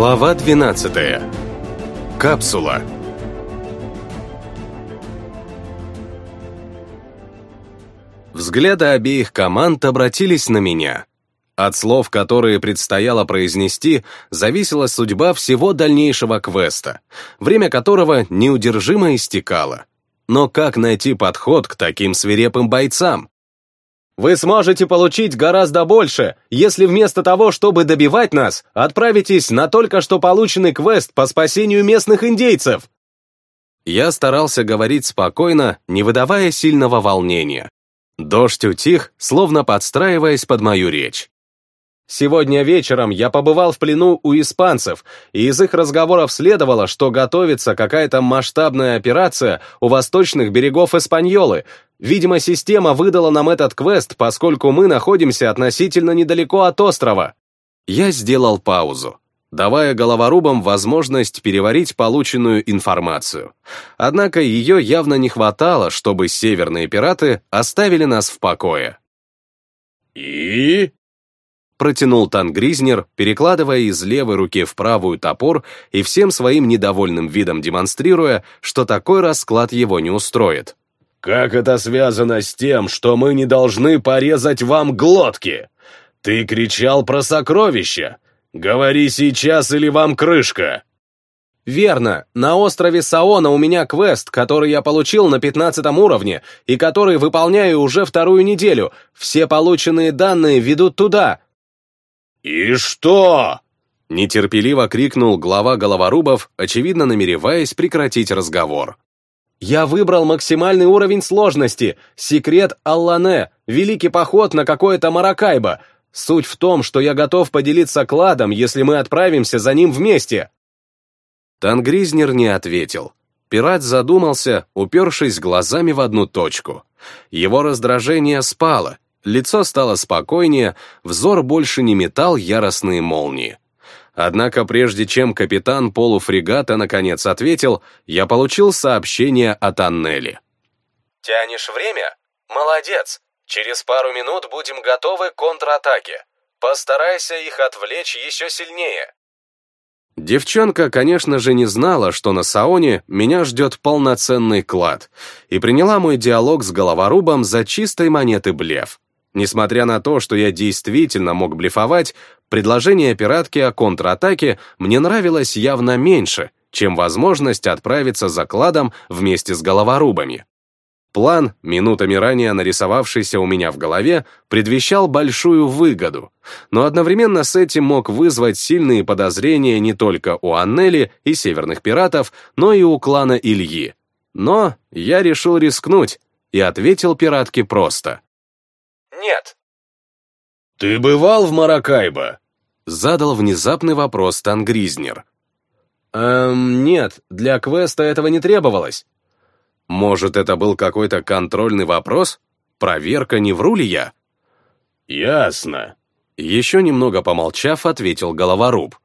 Глава 12. Капсула. Взгляды обеих команд обратились на меня. От слов, которые предстояло произнести, зависела судьба всего дальнейшего квеста, время которого неудержимо истекало. Но как найти подход к таким свирепым бойцам? Вы сможете получить гораздо больше, если вместо того, чтобы добивать нас, отправитесь на только что полученный квест по спасению местных индейцев. Я старался говорить спокойно, не выдавая сильного волнения. Дождь утих, словно подстраиваясь под мою речь. Сегодня вечером я побывал в плену у испанцев, и из их разговоров следовало, что готовится какая-то масштабная операция у восточных берегов Испаньолы. Видимо, система выдала нам этот квест, поскольку мы находимся относительно недалеко от острова. Я сделал паузу, давая головорубам возможность переварить полученную информацию. Однако ее явно не хватало, чтобы северные пираты оставили нас в покое. «И?» протянул Тангризнер, перекладывая из левой руки в правую топор и всем своим недовольным видом демонстрируя, что такой расклад его не устроит. «Как это связано с тем, что мы не должны порезать вам глотки? Ты кричал про сокровища. Говори сейчас или вам крышка!» «Верно. На острове Саона у меня квест, который я получил на пятнадцатом уровне и который выполняю уже вторую неделю. Все полученные данные ведут туда», «И что?» — нетерпеливо крикнул глава головорубов, очевидно намереваясь прекратить разговор. «Я выбрал максимальный уровень сложности, секрет Аллане, великий поход на какое-то Маракайбо. Суть в том, что я готов поделиться кладом, если мы отправимся за ним вместе». Тангризнер не ответил. Пират задумался, упершись глазами в одну точку. Его раздражение спало, Лицо стало спокойнее, взор больше не метал яростные молнии. Однако прежде чем капитан полуфрегата наконец ответил, я получил сообщение от Аннели. «Тянешь время? Молодец! Через пару минут будем готовы к контратаке. Постарайся их отвлечь еще сильнее». Девчонка, конечно же, не знала, что на Саоне меня ждет полноценный клад, и приняла мой диалог с головорубом за чистой монеты блеф. Несмотря на то, что я действительно мог блефовать, предложение пиратки о контратаке мне нравилось явно меньше, чем возможность отправиться за кладом вместе с головорубами. План, минутами ранее нарисовавшийся у меня в голове, предвещал большую выгоду, но одновременно с этим мог вызвать сильные подозрения не только у Аннели и северных пиратов, но и у клана Ильи. Но я решил рискнуть и ответил пиратке просто нет. «Ты бывал в Маракайбо?» Задал внезапный вопрос Тангризнер. «Эм, нет, для квеста этого не требовалось. Может, это был какой-то контрольный вопрос? Проверка, не вру ли я?» «Ясно», — еще немного помолчав, ответил головоруб.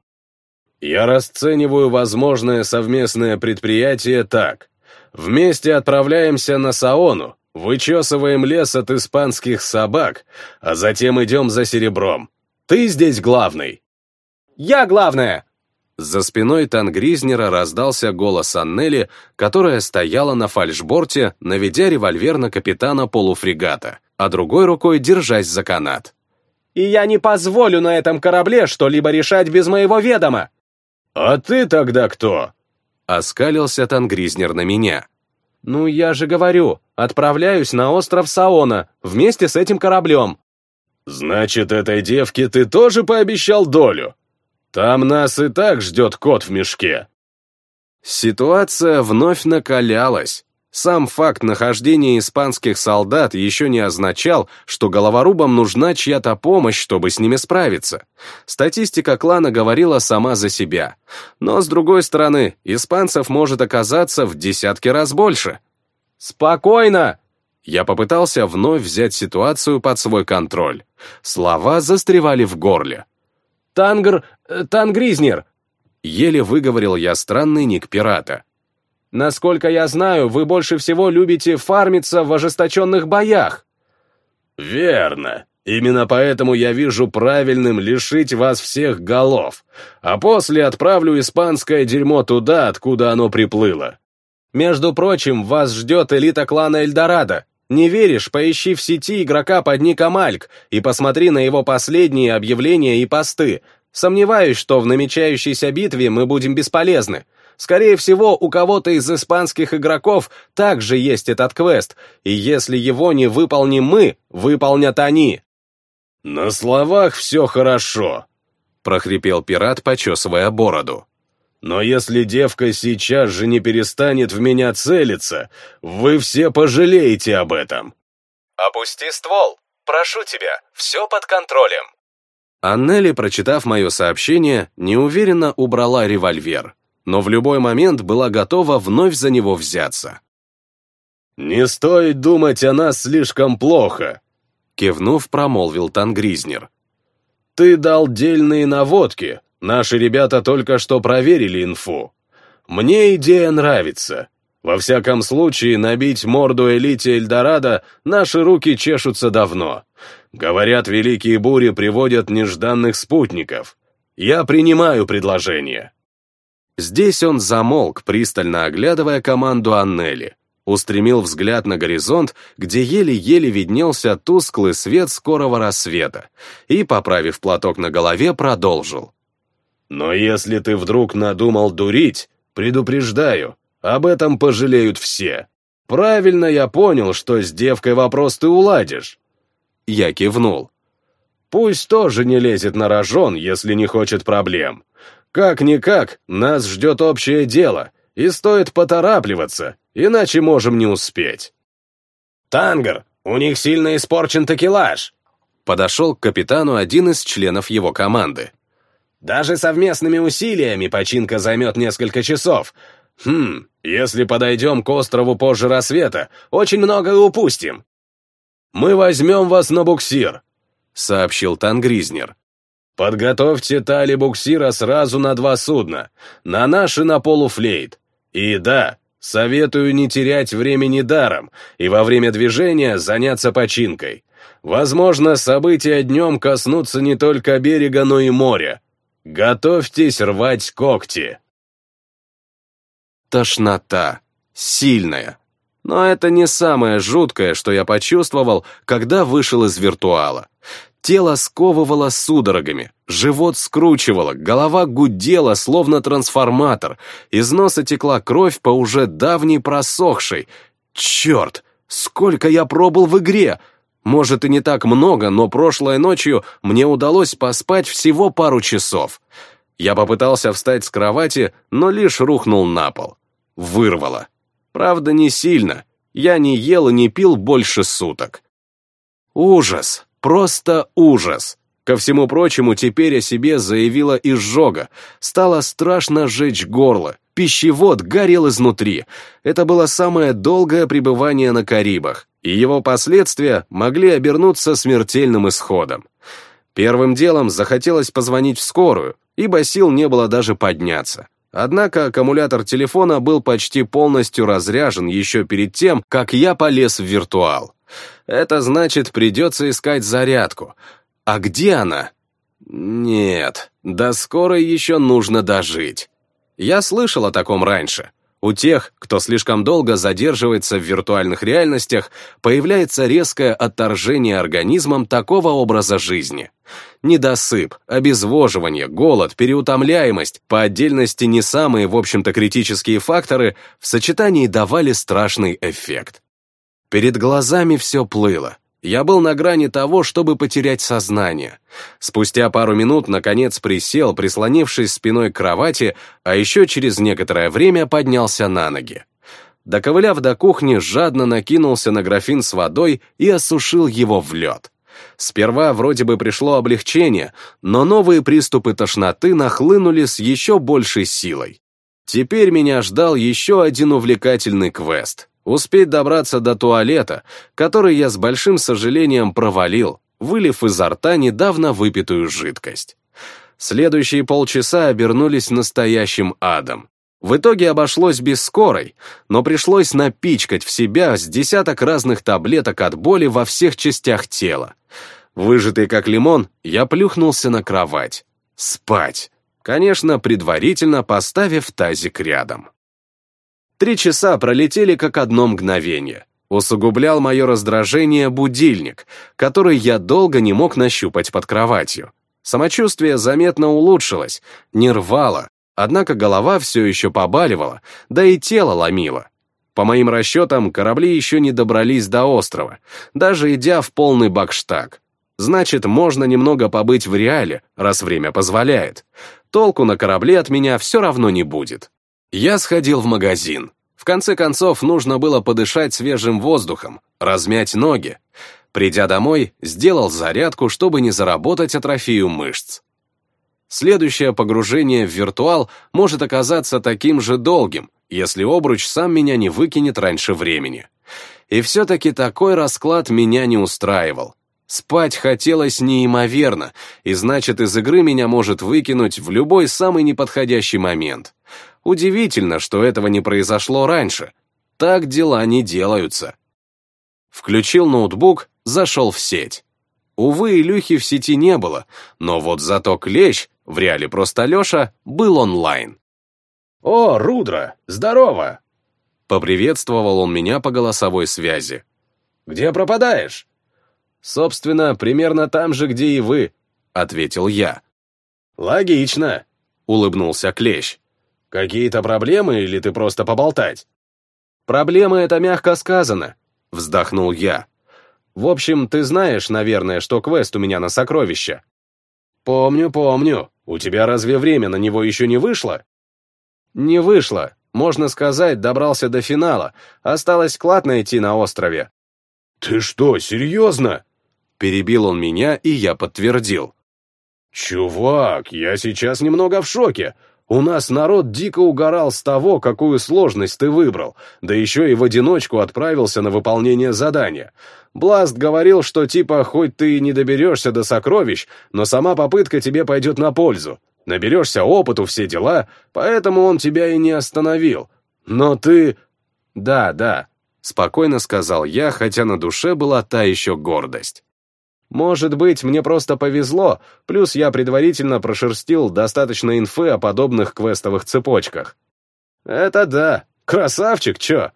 «Я расцениваю возможное совместное предприятие так. Вместе отправляемся на Саону, Вычесываем лес от испанских собак, а затем идем за серебром. Ты здесь главный. Я главная! За спиной Тангризнера раздался голос Аннели, которая стояла на фальшборте, наведя револьвер на капитана полуфрегата, а другой рукой держась за канат. «И я не позволю на этом корабле что-либо решать без моего ведома!» «А ты тогда кто?» Оскалился Тангризнер на меня. «Ну, я же говорю, отправляюсь на остров Саона вместе с этим кораблем». «Значит, этой девке ты тоже пообещал долю? Там нас и так ждет кот в мешке». Ситуация вновь накалялась. Сам факт нахождения испанских солдат еще не означал, что головорубам нужна чья-то помощь, чтобы с ними справиться. Статистика клана говорила сама за себя. Но, с другой стороны, испанцев может оказаться в десятки раз больше. «Спокойно!» Я попытался вновь взять ситуацию под свой контроль. Слова застревали в горле. «Тангр... Э, Тангризнер!» Еле выговорил я странный ник пирата. Насколько я знаю, вы больше всего любите фармиться в ожесточенных боях. Верно. Именно поэтому я вижу правильным лишить вас всех голов, а после отправлю испанское дерьмо туда, откуда оно приплыло. Между прочим, вас ждет элита клана Эльдорадо. Не веришь, поищи в сети игрока под ником Альк и посмотри на его последние объявления и посты. Сомневаюсь, что в намечающейся битве мы будем бесполезны. Скорее всего, у кого-то из испанских игроков также есть этот квест, и если его не выполним мы, выполнят они. «На словах все хорошо», — прохрипел пират, почесывая бороду. «Но если девка сейчас же не перестанет в меня целиться, вы все пожалеете об этом». «Опусти ствол. Прошу тебя, все под контролем». Аннели, прочитав мое сообщение, неуверенно убрала револьвер, но в любой момент была готова вновь за него взяться. «Не стоит думать о нас слишком плохо», Кивнув, промолвил Тангризнер. «Ты дал дельные наводки. Наши ребята только что проверили инфу. Мне идея нравится. Во всяком случае, набить морду элите Эльдорадо наши руки чешутся давно. Говорят, великие бури приводят нежданных спутников. Я принимаю предложение». Здесь он замолк, пристально оглядывая команду Аннели устремил взгляд на горизонт, где еле-еле виднелся тусклый свет скорого рассвета, и, поправив платок на голове, продолжил. «Но если ты вдруг надумал дурить, предупреждаю, об этом пожалеют все. Правильно я понял, что с девкой вопрос ты уладишь». Я кивнул. «Пусть тоже не лезет на рожон, если не хочет проблем. Как-никак, нас ждет общее дело, и стоит поторапливаться, иначе можем не успеть. «Тангер, у них сильно испорчен такелаж!» Подошел к капитану один из членов его команды. «Даже совместными усилиями починка займет несколько часов. Хм, если подойдем к острову позже рассвета, очень многое упустим». «Мы возьмем вас на буксир», — сообщил Тангризнер. «Подготовьте тали буксира сразу на два судна, на наш и на полуфлейт. И да, Советую не терять времени даром и во время движения заняться починкой. Возможно, события днем коснутся не только берега, но и моря. Готовьтесь рвать когти. Тошнота. Сильная. Но это не самое жуткое, что я почувствовал, когда вышел из виртуала. Тело сковывало судорогами, живот скручивало, голова гудела, словно трансформатор, из носа текла кровь по уже давней просохшей. Черт, сколько я пробыл в игре! Может и не так много, но прошлой ночью мне удалось поспать всего пару часов. Я попытался встать с кровати, но лишь рухнул на пол. Вырвало. Правда, не сильно. Я не ел и не пил больше суток. Ужас. Просто ужас. Ко всему прочему, теперь о себе заявила изжога. Стало страшно сжечь горло. Пищевод горел изнутри. Это было самое долгое пребывание на Карибах, и его последствия могли обернуться смертельным исходом. Первым делом захотелось позвонить в скорую, ибо сил не было даже подняться. Однако аккумулятор телефона был почти полностью разряжен еще перед тем, как я полез в виртуал. Это значит, придется искать зарядку. А где она? Нет, до скорой еще нужно дожить. Я слышал о таком раньше. У тех, кто слишком долго задерживается в виртуальных реальностях, появляется резкое отторжение организмом такого образа жизни. Недосып, обезвоживание, голод, переутомляемость, по отдельности не самые, в общем-то, критические факторы, в сочетании давали страшный эффект. Перед глазами все плыло. Я был на грани того, чтобы потерять сознание. Спустя пару минут, наконец, присел, прислонившись спиной к кровати, а еще через некоторое время поднялся на ноги. Доковыляв до кухни, жадно накинулся на графин с водой и осушил его в лед. Сперва вроде бы пришло облегчение, но новые приступы тошноты нахлынули с еще большей силой. Теперь меня ждал еще один увлекательный квест — успеть добраться до туалета, который я с большим сожалением провалил, вылив изо рта недавно выпитую жидкость. Следующие полчаса обернулись настоящим адом. В итоге обошлось без скорой, но пришлось напичкать в себя с десяток разных таблеток от боли во всех частях тела. Выжатый как лимон, я плюхнулся на кровать. Спать. Конечно, предварительно поставив тазик рядом. Три часа пролетели как одно мгновение. Усугублял мое раздражение будильник, который я долго не мог нащупать под кроватью. Самочувствие заметно улучшилось, не рвало, однако голова все еще побаливала, да и тело ломило. По моим расчетам, корабли еще не добрались до острова, даже идя в полный бакштаг. Значит, можно немного побыть в реале, раз время позволяет. Толку на корабле от меня все равно не будет. Я сходил в магазин. В конце концов, нужно было подышать свежим воздухом, размять ноги. Придя домой, сделал зарядку, чтобы не заработать атрофию мышц. Следующее погружение в виртуал может оказаться таким же долгим, если обруч сам меня не выкинет раньше времени. И все-таки такой расклад меня не устраивал. Спать хотелось неимоверно, и значит, из игры меня может выкинуть в любой самый неподходящий момент. Удивительно, что этого не произошло раньше. Так дела не делаются. Включил ноутбук, зашел в сеть. Увы, Илюхи в сети не было, но вот зато Клещ, в реале просто Леша, был онлайн. «О, Рудра, здорово!» Поприветствовал он меня по голосовой связи. «Где пропадаешь?» «Собственно, примерно там же, где и вы», — ответил я. «Логично», — улыбнулся Клещ. «Какие-то проблемы или ты просто поболтать?» «Проблемы — это мягко сказано», — вздохнул я. «В общем, ты знаешь, наверное, что квест у меня на сокровища». «Помню, помню. У тебя разве время на него еще не вышло?» Не вышло. Можно сказать, добрался до финала. Осталось клад найти на острове. «Ты что, серьезно?» Перебил он меня, и я подтвердил. «Чувак, я сейчас немного в шоке. У нас народ дико угорал с того, какую сложность ты выбрал, да еще и в одиночку отправился на выполнение задания. Бласт говорил, что типа хоть ты и не доберешься до сокровищ, но сама попытка тебе пойдет на пользу. Наберешься опыту, все дела, поэтому он тебя и не остановил. Но ты... Да, да, спокойно сказал я, хотя на душе была та еще гордость. Может быть, мне просто повезло, плюс я предварительно прошерстил достаточно инфы о подобных квестовых цепочках. Это да, красавчик, чё?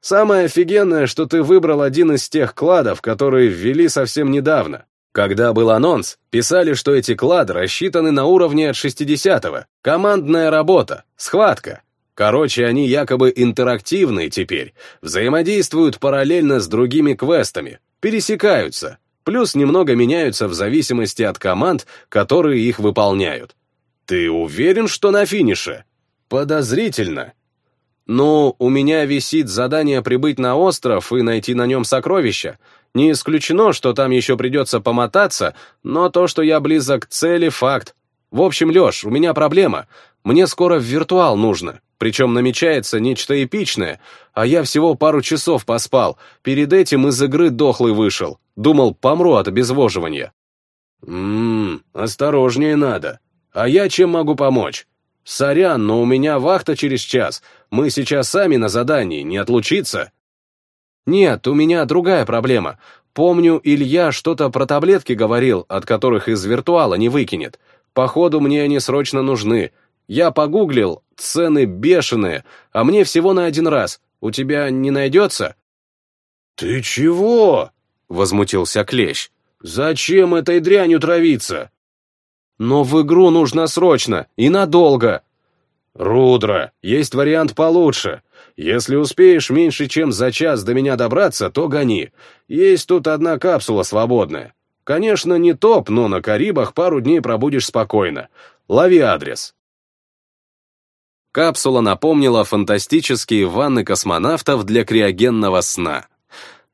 Самое офигенное, что ты выбрал один из тех кладов, которые ввели совсем недавно. Когда был анонс, писали, что эти клады рассчитаны на уровне от 60-го. Командная работа, схватка. Короче, они якобы интерактивные теперь, взаимодействуют параллельно с другими квестами, пересекаются, плюс немного меняются в зависимости от команд, которые их выполняют. Ты уверен, что на финише? Подозрительно. Ну, у меня висит задание прибыть на остров и найти на нем сокровища, не исключено, что там еще придется помотаться, но то, что я близок к цели, факт. В общем, Леш, у меня проблема. Мне скоро в виртуал нужно, причем намечается нечто эпичное, а я всего пару часов поспал, перед этим из игры дохлый вышел. Думал, помру от обезвоживания. Ммм, осторожнее надо. А я чем могу помочь? Сорян, но у меня вахта через час. Мы сейчас сами на задании, не отлучиться? «Нет, у меня другая проблема. Помню, Илья что-то про таблетки говорил, от которых из виртуала не выкинет. Походу, мне они срочно нужны. Я погуглил, цены бешеные, а мне всего на один раз. У тебя не найдется?» «Ты чего?» — возмутился Клещ. «Зачем этой дрянью травиться?» «Но в игру нужно срочно и надолго». «Рудра, есть вариант получше. Если успеешь меньше, чем за час до меня добраться, то гони. Есть тут одна капсула свободная. Конечно, не топ, но на Карибах пару дней пробудешь спокойно. Лови адрес. Капсула напомнила фантастические ванны космонавтов для криогенного сна.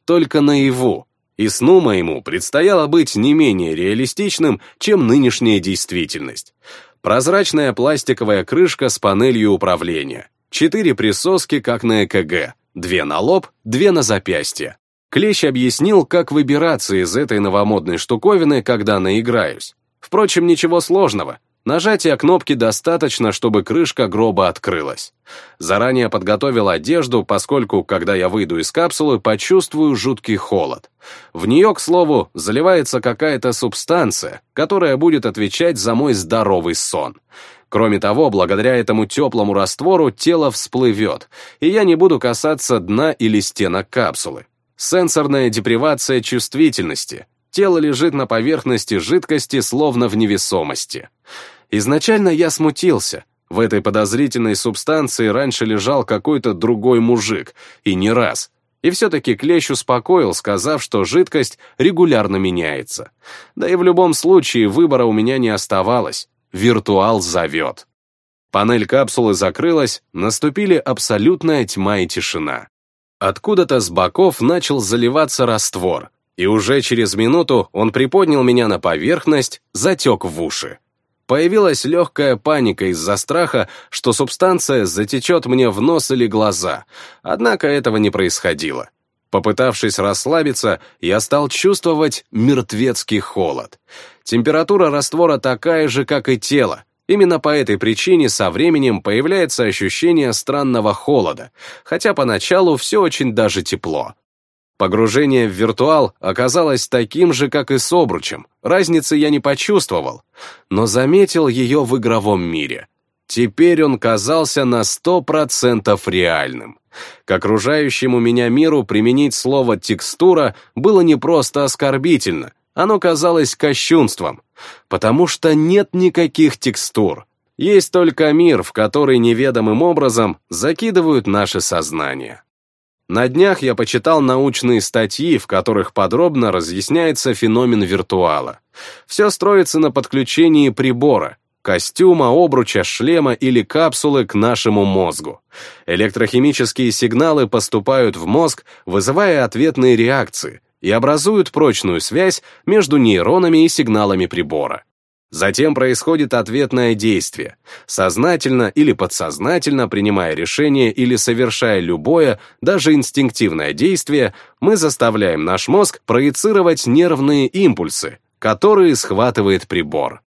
Только наяву. И сну моему предстояло быть не менее реалистичным, чем нынешняя действительность. Прозрачная пластиковая крышка с панелью управления Четыре присоски, как на ЭКГ, две на лоб, две на запястье. Клещ объяснил, как выбираться из этой новомодной штуковины, когда наиграюсь. Впрочем, ничего сложного. Нажатия кнопки достаточно, чтобы крышка гроба открылась. Заранее подготовил одежду, поскольку, когда я выйду из капсулы, почувствую жуткий холод. В нее, к слову, заливается какая-то субстанция, которая будет отвечать за мой здоровый сон. Кроме того, благодаря этому теплому раствору тело всплывет, и я не буду касаться дна или стенок капсулы. Сенсорная депривация чувствительности. Тело лежит на поверхности жидкости, словно в невесомости. Изначально я смутился. В этой подозрительной субстанции раньше лежал какой-то другой мужик, и не раз. И все-таки Клещ успокоил, сказав, что жидкость регулярно меняется. Да и в любом случае выбора у меня не оставалось. Виртуал зовет. Панель капсулы закрылась, наступили абсолютная тьма и тишина. Откуда-то с боков начал заливаться раствор, и уже через минуту он приподнял меня на поверхность, затек в уши. Появилась легкая паника из-за страха, что субстанция затечет мне в нос или глаза, однако этого не происходило. Попытавшись расслабиться, я стал чувствовать мертвецкий холод. Температура раствора такая же, как и тело. Именно по этой причине со временем появляется ощущение странного холода, хотя поначалу все очень даже тепло. Погружение в виртуал оказалось таким же, как и с обручем. Разницы я не почувствовал, но заметил ее в игровом мире. Теперь он казался на сто процентов реальным. К окружающему меня миру применить слово «текстура» было не просто оскорбительно, оно казалось кощунством, потому что нет никаких текстур. Есть только мир, в который неведомым образом закидывают наше сознание. На днях я почитал научные статьи, в которых подробно разъясняется феномен виртуала. Все строится на подключении прибора, костюма, обруча, шлема или капсулы к нашему мозгу. Электрохимические сигналы поступают в мозг, вызывая ответные реакции, и образуют прочную связь между нейронами и сигналами прибора. Затем происходит ответное действие. Сознательно или подсознательно принимая решение или совершая любое, даже инстинктивное действие, мы заставляем наш мозг проецировать нервные импульсы, которые схватывает прибор.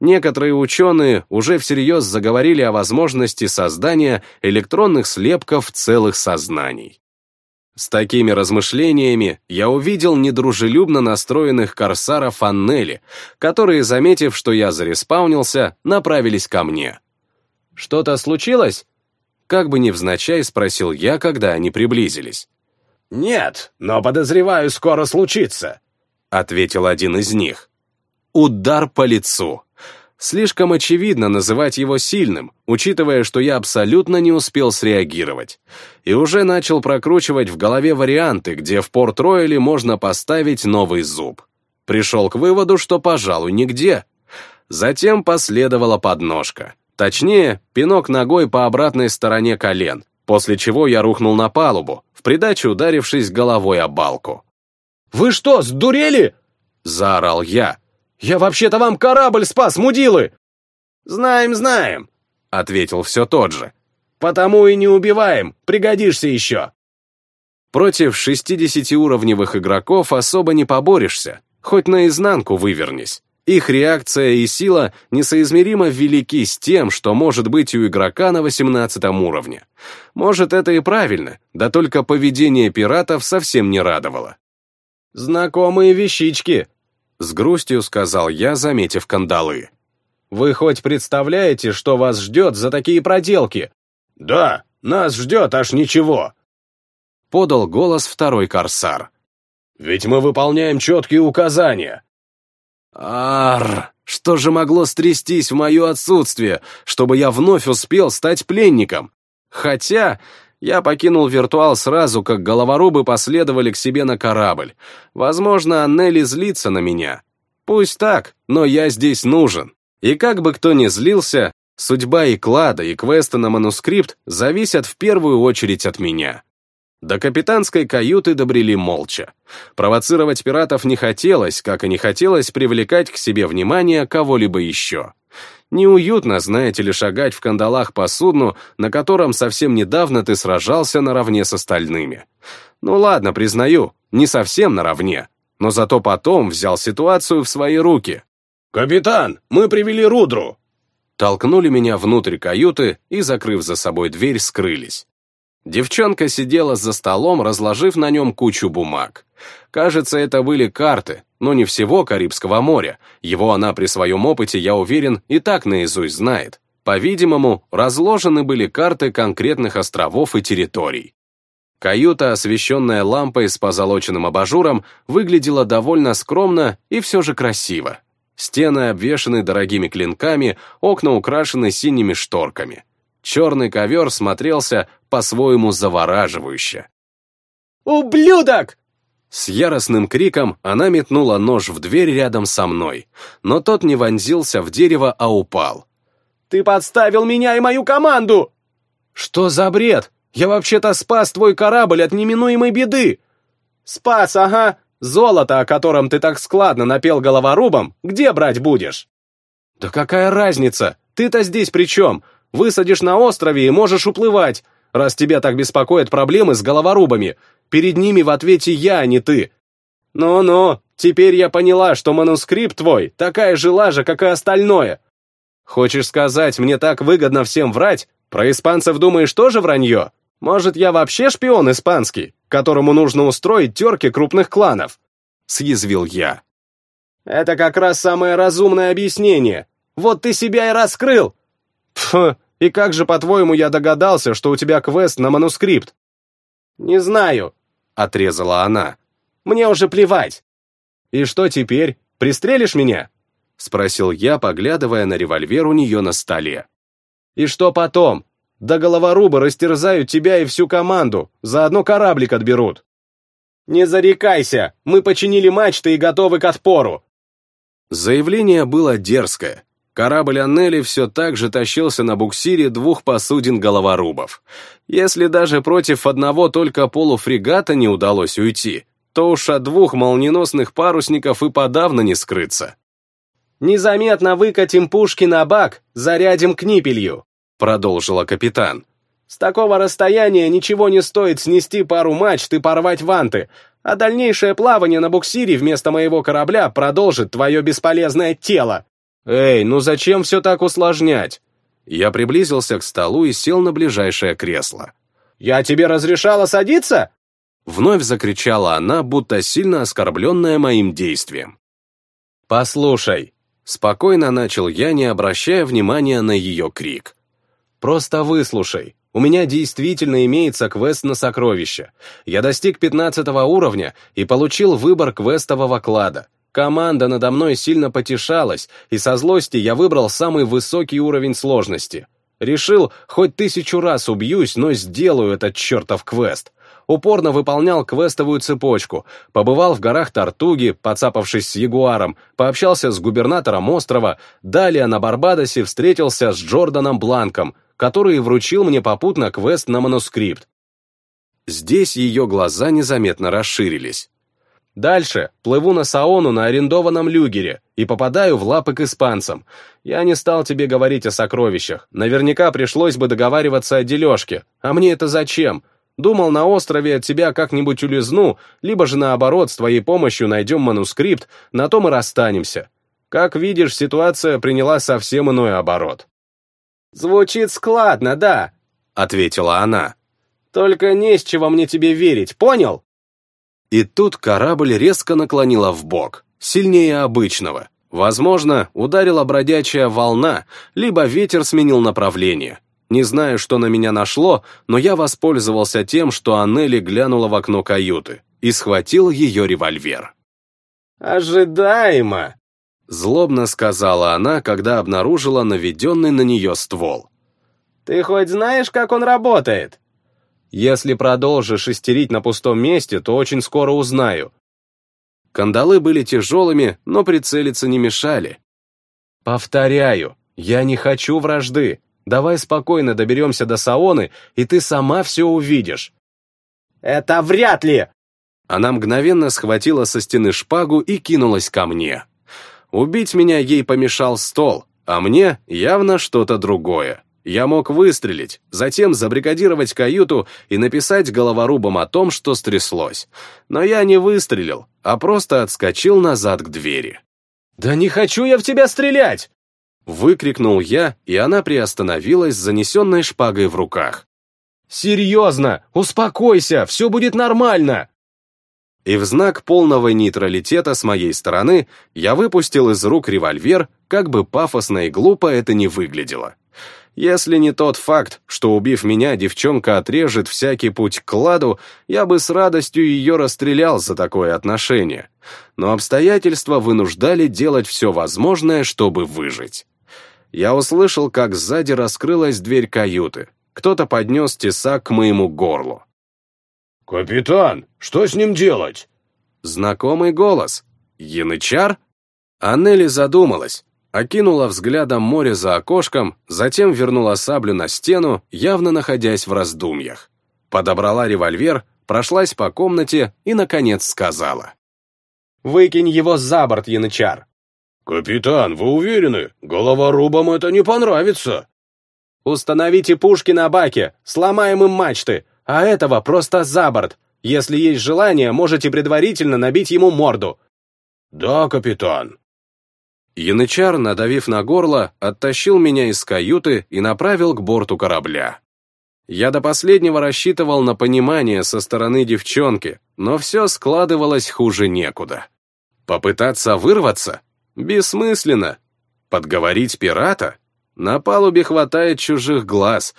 Некоторые ученые уже всерьез заговорили о возможности создания электронных слепков целых сознаний. С такими размышлениями я увидел недружелюбно настроенных корсаров Аннели, которые, заметив, что я зареспаунился, направились ко мне. «Что-то случилось?» Как бы невзначай спросил я, когда они приблизились. «Нет, но подозреваю, скоро случится», — ответил один из них. Удар по лицу. Слишком очевидно называть его сильным, учитывая, что я абсолютно не успел среагировать. И уже начал прокручивать в голове варианты, где в Порт-Ройле можно поставить новый зуб. Пришел к выводу, что, пожалуй, нигде. Затем последовала подножка. Точнее, пинок ногой по обратной стороне колен, после чего я рухнул на палубу, в придачу ударившись головой о балку. «Вы что, сдурели?» — заорал я, «Я вообще-то вам корабль спас, мудилы!» «Знаем, знаем», — ответил все тот же. «Потому и не убиваем, пригодишься еще». Против 60-уровневых игроков особо не поборешься, хоть наизнанку вывернись. Их реакция и сила несоизмеримо велики с тем, что может быть у игрока на 18 уровне. Может, это и правильно, да только поведение пиратов совсем не радовало. «Знакомые вещички», с грустью сказал я, заметив кандалы. «Вы хоть представляете, что вас ждет за такие проделки?» «Да, нас ждет аж ничего», — подал голос второй корсар. «Ведь мы выполняем четкие указания». Ар, что же могло стрястись в мое отсутствие, чтобы я вновь успел стать пленником? Хотя я покинул виртуал сразу, как головорубы последовали к себе на корабль. Возможно, Аннели злится на меня. Пусть так, но я здесь нужен. И как бы кто ни злился, судьба и клада, и квеста на манускрипт зависят в первую очередь от меня. До капитанской каюты добрели молча. Провоцировать пиратов не хотелось, как и не хотелось привлекать к себе внимание кого-либо еще. Неуютно, знаете ли, шагать в кандалах по судну, на котором совсем недавно ты сражался наравне с остальными. Ну ладно, признаю, не совсем наравне, но зато потом взял ситуацию в свои руки. «Капитан, мы привели Рудру!» толкнули меня внутрь каюты и, закрыв за собой дверь, скрылись. Девчонка сидела за столом, разложив на нем кучу бумаг. Кажется, это были карты, но не всего Карибского моря. Его она при своем опыте, я уверен, и так наизусть знает. По-видимому, разложены были карты конкретных островов и территорий. Каюта, освещенная лампой с позолоченным абажуром, выглядела довольно скромно и все же красиво. Стены обвешаны дорогими клинками, окна украшены синими шторками черный ковер смотрелся по-своему завораживающе. «Ублюдок!» С яростным криком она метнула нож в дверь рядом со мной, но тот не вонзился в дерево, а упал. «Ты подставил меня и мою команду!» «Что за бред? Я вообще-то спас твой корабль от неминуемой беды!» «Спас, ага! Золото, о котором ты так складно напел головорубом, где брать будешь?» «Да какая разница? Ты-то здесь при чем? Высадишь на острове и можешь уплывать, раз тебя так беспокоят проблемы с головорубами. Перед ними в ответе я, а не ты. Ну-ну, теперь я поняла, что манускрипт твой такая же лажа, как и остальное. Хочешь сказать, мне так выгодно всем врать? Про испанцев думаешь тоже вранье? Может, я вообще шпион испанский, которому нужно устроить терки крупных кланов? Съязвил я. Это как раз самое разумное объяснение. Вот ты себя и раскрыл. Пф, и как же, по-твоему, я догадался, что у тебя квест на манускрипт? Не знаю, отрезала она. Мне уже плевать. И что теперь? Пристрелишь меня? Спросил я, поглядывая на револьвер у нее на столе. И что потом? До головоруба растерзают тебя и всю команду, заодно кораблик отберут. Не зарекайся, мы починили мачты и готовы к отпору. Заявление было дерзкое, Корабль Аннели все так же тащился на буксире двух посудин головорубов. Если даже против одного только полуфрегата не удалось уйти, то уж от двух молниеносных парусников и подавно не скрыться. «Незаметно выкатим пушки на бак, зарядим книпелью», продолжила капитан. «С такого расстояния ничего не стоит снести пару мачт и порвать ванты, а дальнейшее плавание на буксире вместо моего корабля продолжит твое бесполезное тело. «Эй, ну зачем все так усложнять?» Я приблизился к столу и сел на ближайшее кресло. «Я тебе разрешала садиться?» Вновь закричала она, будто сильно оскорбленная моим действием. «Послушай», — спокойно начал я, не обращая внимания на ее крик. «Просто выслушай. У меня действительно имеется квест на сокровища. Я достиг 15 уровня и получил выбор квестового клада. Команда надо мной сильно потешалась, и со злости я выбрал самый высокий уровень сложности. Решил, хоть тысячу раз убьюсь, но сделаю этот чертов квест. Упорно выполнял квестовую цепочку, побывал в горах Тартуги, поцапавшись с Ягуаром, пообщался с губернатором острова, далее на Барбадосе встретился с Джорданом Бланком, который вручил мне попутно квест на манускрипт. Здесь ее глаза незаметно расширились. Дальше плыву на Саону на арендованном люгере и попадаю в лапы к испанцам. Я не стал тебе говорить о сокровищах. Наверняка пришлось бы договариваться о дележке. А мне это зачем? Думал, на острове от тебя как-нибудь улизну, либо же наоборот, с твоей помощью найдем манускрипт, на том и расстанемся. Как видишь, ситуация приняла совсем иной оборот. «Звучит складно, да», — ответила она. «Только не с чего мне тебе верить, понял?» И тут корабль резко наклонила в бок, сильнее обычного. Возможно, ударила бродячая волна, либо ветер сменил направление. Не знаю, что на меня нашло, но я воспользовался тем, что Аннели глянула в окно каюты и схватил ее револьвер. «Ожидаемо», — злобно сказала она, когда обнаружила наведенный на нее ствол. «Ты хоть знаешь, как он работает?» Если продолжишь истерить на пустом месте, то очень скоро узнаю. Кандалы были тяжелыми, но прицелиться не мешали. Повторяю, я не хочу вражды. Давай спокойно доберемся до Саоны, и ты сама все увидишь. Это вряд ли! Она мгновенно схватила со стены шпагу и кинулась ко мне. Убить меня ей помешал стол, а мне явно что-то другое. Я мог выстрелить, затем забригадировать каюту и написать головорубам о том, что стряслось. Но я не выстрелил, а просто отскочил назад к двери. «Да не хочу я в тебя стрелять!» Выкрикнул я, и она приостановилась с занесенной шпагой в руках. «Серьезно! Успокойся! Все будет нормально!» И в знак полного нейтралитета с моей стороны я выпустил из рук револьвер, как бы пафосно и глупо это ни выглядело. Если не тот факт, что, убив меня, девчонка отрежет всякий путь к кладу, я бы с радостью ее расстрелял за такое отношение. Но обстоятельства вынуждали делать все возможное, чтобы выжить. Я услышал, как сзади раскрылась дверь каюты. Кто-то поднес тесак к моему горлу. «Капитан, что с ним делать?» Знакомый голос. Янычар? Аннели задумалась, окинула взглядом море за окошком, затем вернула саблю на стену, явно находясь в раздумьях. Подобрала револьвер, прошлась по комнате и, наконец, сказала. «Выкинь его за борт, Янычар!» «Капитан, вы уверены? Головорубам это не понравится!» «Установите пушки на баке, сломаем им мачты, а этого просто за борт. Если есть желание, можете предварительно набить ему морду». «Да, капитан». Янычар, надавив на горло, оттащил меня из каюты и направил к борту корабля. Я до последнего рассчитывал на понимание со стороны девчонки, но все складывалось хуже некуда. Попытаться вырваться? Бессмысленно. Подговорить пирата? На палубе хватает чужих глаз.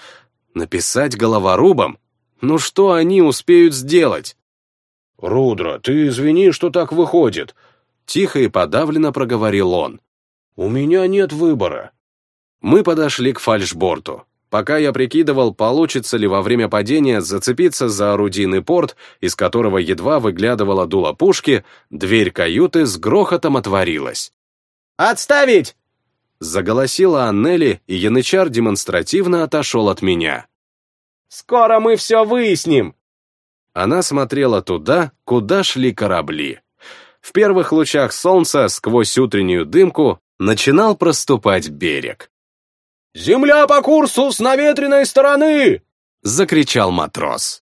Написать головорубам? Ну что они успеют сделать? «Рудра, ты извини, что так выходит», — тихо и подавленно проговорил он. «У меня нет выбора». Мы подошли к фальшборту. Пока я прикидывал, получится ли во время падения зацепиться за орудийный порт, из которого едва выглядывала дуло пушки, дверь каюты с грохотом отворилась. «Отставить!» Заголосила Аннели, и Янычар демонстративно отошел от меня. Скоро мы все выясним!» Она смотрела туда, куда шли корабли. В первых лучах солнца, сквозь утреннюю дымку, начинал проступать берег. «Земля по курсу с наветренной стороны!» — закричал матрос.